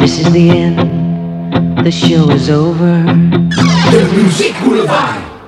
This is the end. The show is over. The music will Boulevard.